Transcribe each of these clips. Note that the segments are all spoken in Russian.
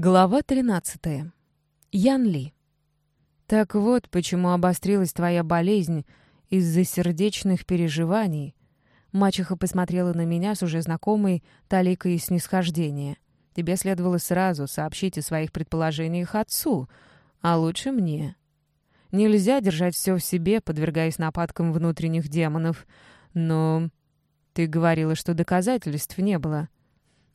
Глава 13. Ян Ли. «Так вот, почему обострилась твоя болезнь из-за сердечных переживаний». Мачеха посмотрела на меня с уже знакомой таликой снисхождения. «Тебе следовало сразу сообщить о своих предположениях отцу, а лучше мне. Нельзя держать все в себе, подвергаясь нападкам внутренних демонов. Но ты говорила, что доказательств не было.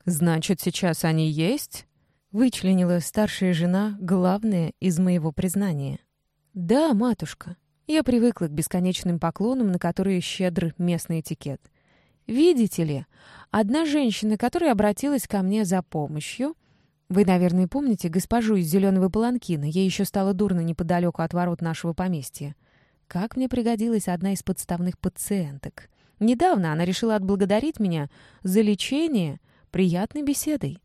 Значит, сейчас они есть?» Вычленила старшая жена главное из моего признания. «Да, матушка, я привыкла к бесконечным поклонам, на которые щедр местный этикет. Видите ли, одна женщина, которая обратилась ко мне за помощью... Вы, наверное, помните госпожу из зеленого паланкина, ей еще стало дурно неподалеку от ворот нашего поместья. Как мне пригодилась одна из подставных пациенток. Недавно она решила отблагодарить меня за лечение приятной беседой.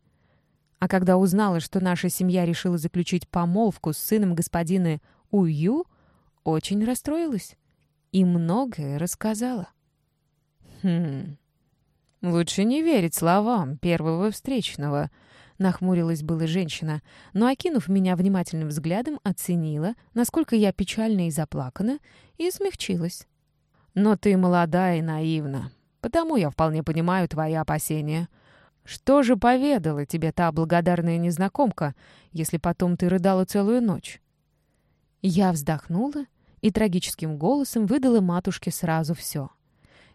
А когда узнала, что наша семья решила заключить помолвку с сыном господина Ую, очень расстроилась и многое рассказала. «Хм, лучше не верить словам первого встречного», — нахмурилась была женщина, но, окинув меня внимательным взглядом, оценила, насколько я печальна и заплакана, и смягчилась. «Но ты молода и наивна, потому я вполне понимаю твои опасения. Что же поведала тебе та благодарная незнакомка, если потом ты рыдала целую ночь?» Я вздохнула и трагическим голосом выдала матушке сразу все.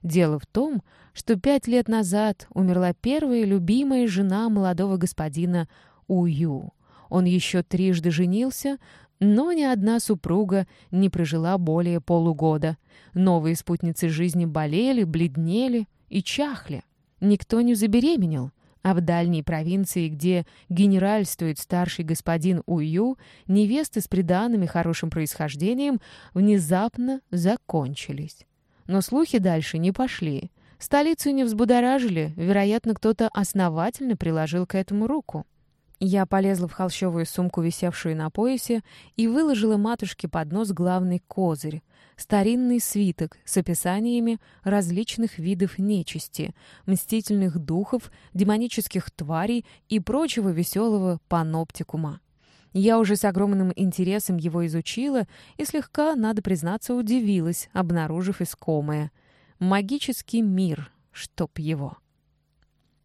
Дело в том, что пять лет назад умерла первая любимая жена молодого господина Ую. Он еще трижды женился, но ни одна супруга не прожила более полугода. Новые спутницы жизни болели, бледнели и чахли. Никто не забеременел, а в дальней провинции, где генеральствует старший господин Ую, невесты с приданным и хорошим происхождением внезапно закончились. Но слухи дальше не пошли. Столицу не взбудоражили, вероятно, кто-то основательно приложил к этому руку. Я полезла в холщовую сумку, висевшую на поясе, и выложила матушке под нос главный козырь — старинный свиток с описаниями различных видов нечисти, мстительных духов, демонических тварей и прочего веселого паноптикума. Я уже с огромным интересом его изучила и слегка, надо признаться, удивилась, обнаружив искомое. Магический мир, чтоб его.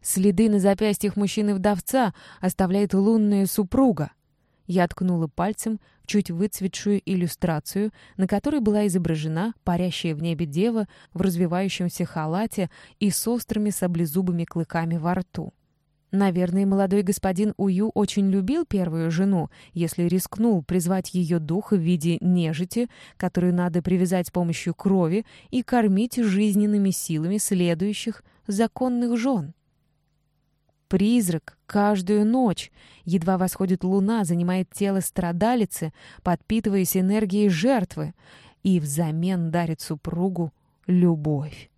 Следы на запястьях мужчины-вдовца оставляет лунная супруга. Я ткнула пальцем в чуть выцветшую иллюстрацию, на которой была изображена парящая в небе дева в развивающемся халате и с острыми саблезубыми клыками во рту. Наверное, молодой господин Ую очень любил первую жену, если рискнул призвать ее дух в виде нежити, которую надо привязать с помощью крови и кормить жизненными силами следующих законных жен. Призрак каждую ночь, едва восходит луна, занимает тело страдалицы, подпитываясь энергией жертвы, и взамен дарит супругу любовь.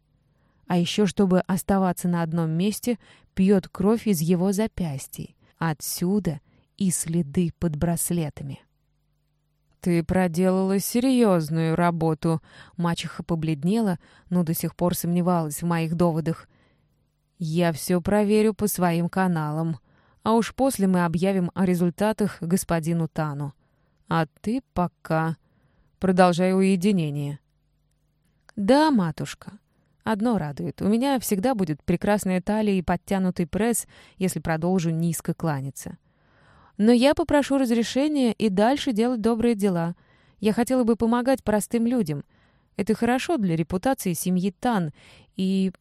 А еще, чтобы оставаться на одном месте, пьет кровь из его запястий. Отсюда и следы под браслетами. «Ты проделала серьезную работу», — мачеха побледнела, но до сих пор сомневалась в моих доводах. Я все проверю по своим каналам, а уж после мы объявим о результатах господину Тану. А ты пока продолжай уединение. Да, матушка. Одно радует. У меня всегда будет прекрасная талия и подтянутый пресс, если продолжу низко кланяться. Но я попрошу разрешения и дальше делать добрые дела. Я хотела бы помогать простым людям. Это хорошо для репутации семьи Тан, и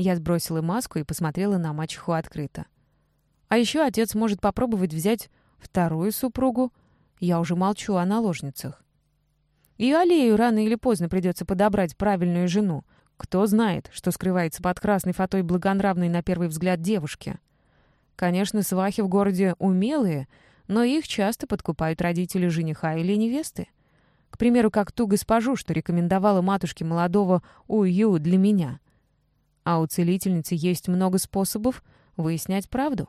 я сбросила маску и посмотрела на мачеху открыто. А еще отец может попробовать взять вторую супругу. Я уже молчу о наложницах. И Аллею рано или поздно придется подобрать правильную жену. Кто знает, что скрывается под красной фатой благонравной на первый взгляд девушки. Конечно, свахи в городе умелые, но их часто подкупают родители жениха или невесты. К примеру, как ту госпожу, что рекомендовала матушке молодого Ую для меня — а у целительницы есть много способов выяснять правду.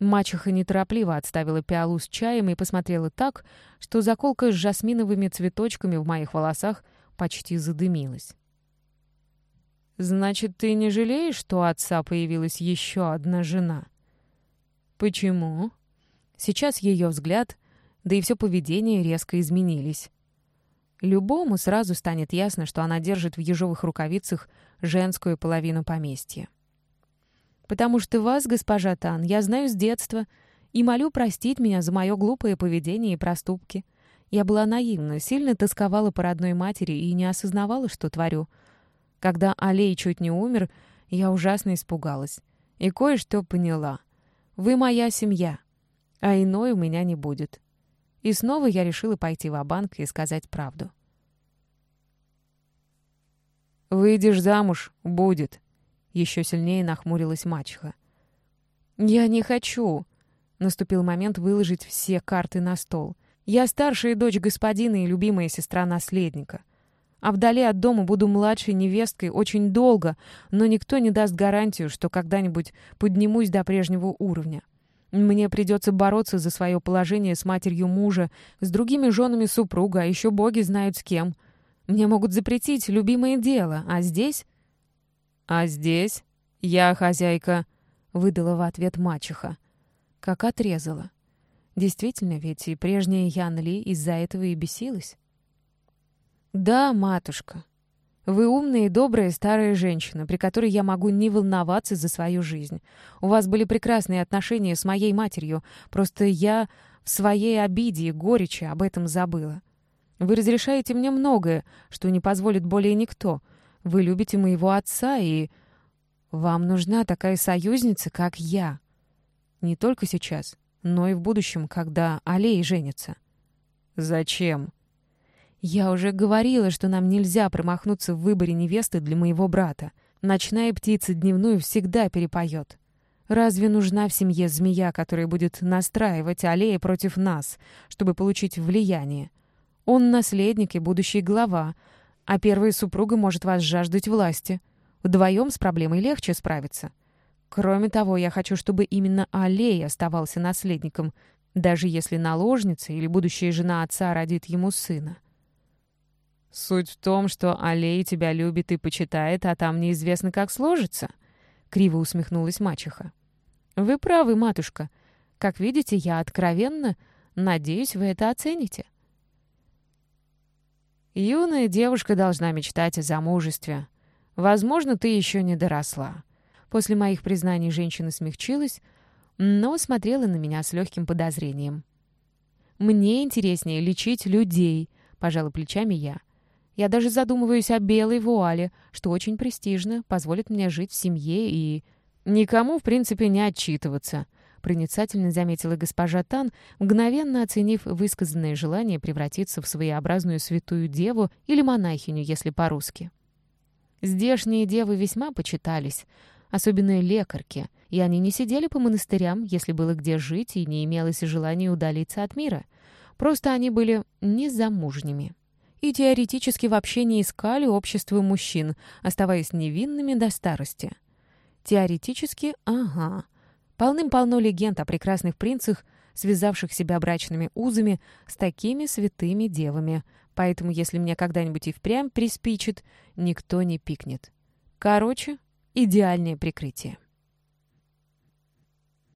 Мачеха неторопливо отставила пиалу с чаем и посмотрела так, что заколка с жасминовыми цветочками в моих волосах почти задымилась. «Значит, ты не жалеешь, что у отца появилась еще одна жена?» «Почему?» Сейчас ее взгляд, да и все поведение резко изменились. Любому сразу станет ясно, что она держит в ежовых рукавицах женскую половину поместья. «Потому что вас, госпожа Тан, я знаю с детства и молю простить меня за мое глупое поведение и проступки. Я была наивна, сильно тосковала по родной матери и не осознавала, что творю. Когда Алей чуть не умер, я ужасно испугалась. И кое-что поняла. Вы моя семья, а иной у меня не будет. И снова я решила пойти в банк и сказать правду. «Выйдешь замуж — будет», — еще сильнее нахмурилась мачеха. «Я не хочу», — наступил момент выложить все карты на стол. «Я старшая дочь господина и любимая сестра наследника. А вдали от дома буду младшей невесткой очень долго, но никто не даст гарантию, что когда-нибудь поднимусь до прежнего уровня. Мне придется бороться за свое положение с матерью мужа, с другими женами супруга, а еще боги знают с кем. Мне могут запретить любимое дело, а здесь... «А здесь я хозяйка», — выдала в ответ мачеха. Как отрезала. Действительно, ведь и прежняя Ян Ли из-за этого и бесилась. «Да, матушка, вы умная и добрая старая женщина, при которой я могу не волноваться за свою жизнь. У вас были прекрасные отношения с моей матерью, просто я в своей обиде и горечи об этом забыла. Вы разрешаете мне многое, что не позволит более никто. Вы любите моего отца, и вам нужна такая союзница, как я. Не только сейчас, но и в будущем, когда Алей женится. Зачем? «Я уже говорила, что нам нельзя промахнуться в выборе невесты для моего брата. Ночная птица дневную всегда перепоет. Разве нужна в семье змея, которая будет настраивать аллеи против нас, чтобы получить влияние? Он наследник и будущий глава, а первая супруга может вас жаждать власти. Вдвоем с проблемой легче справиться. Кроме того, я хочу, чтобы именно Аллей оставался наследником, даже если наложница или будущая жена отца родит ему сына. «Суть в том, что Аллей тебя любит и почитает, а там неизвестно, как сложится», — криво усмехнулась мачеха. «Вы правы, матушка. Как видите, я откровенно. Надеюсь, вы это оцените». «Юная девушка должна мечтать о замужестве. Возможно, ты еще не доросла». После моих признаний женщина смягчилась, но смотрела на меня с легким подозрением. «Мне интереснее лечить людей», — пожала плечами я. Я даже задумываюсь о белой вуале, что очень престижно, позволит мне жить в семье и... Никому, в принципе, не отчитываться, проницательно заметила госпожа Тан, мгновенно оценив высказанное желание превратиться в своеобразную святую деву или монахиню, если по-русски. Здешние девы весьма почитались, особенно лекарки, и они не сидели по монастырям, если было где жить и не имелось желания удалиться от мира. Просто они были незамужними и теоретически вообще не искали общества мужчин, оставаясь невинными до старости. Теоретически, ага. Полным-полно легенд о прекрасных принцах, связавших себя брачными узами с такими святыми девами, поэтому если мне когда-нибудь и впрямь приспичит, никто не пикнет. Короче, идеальное прикрытие.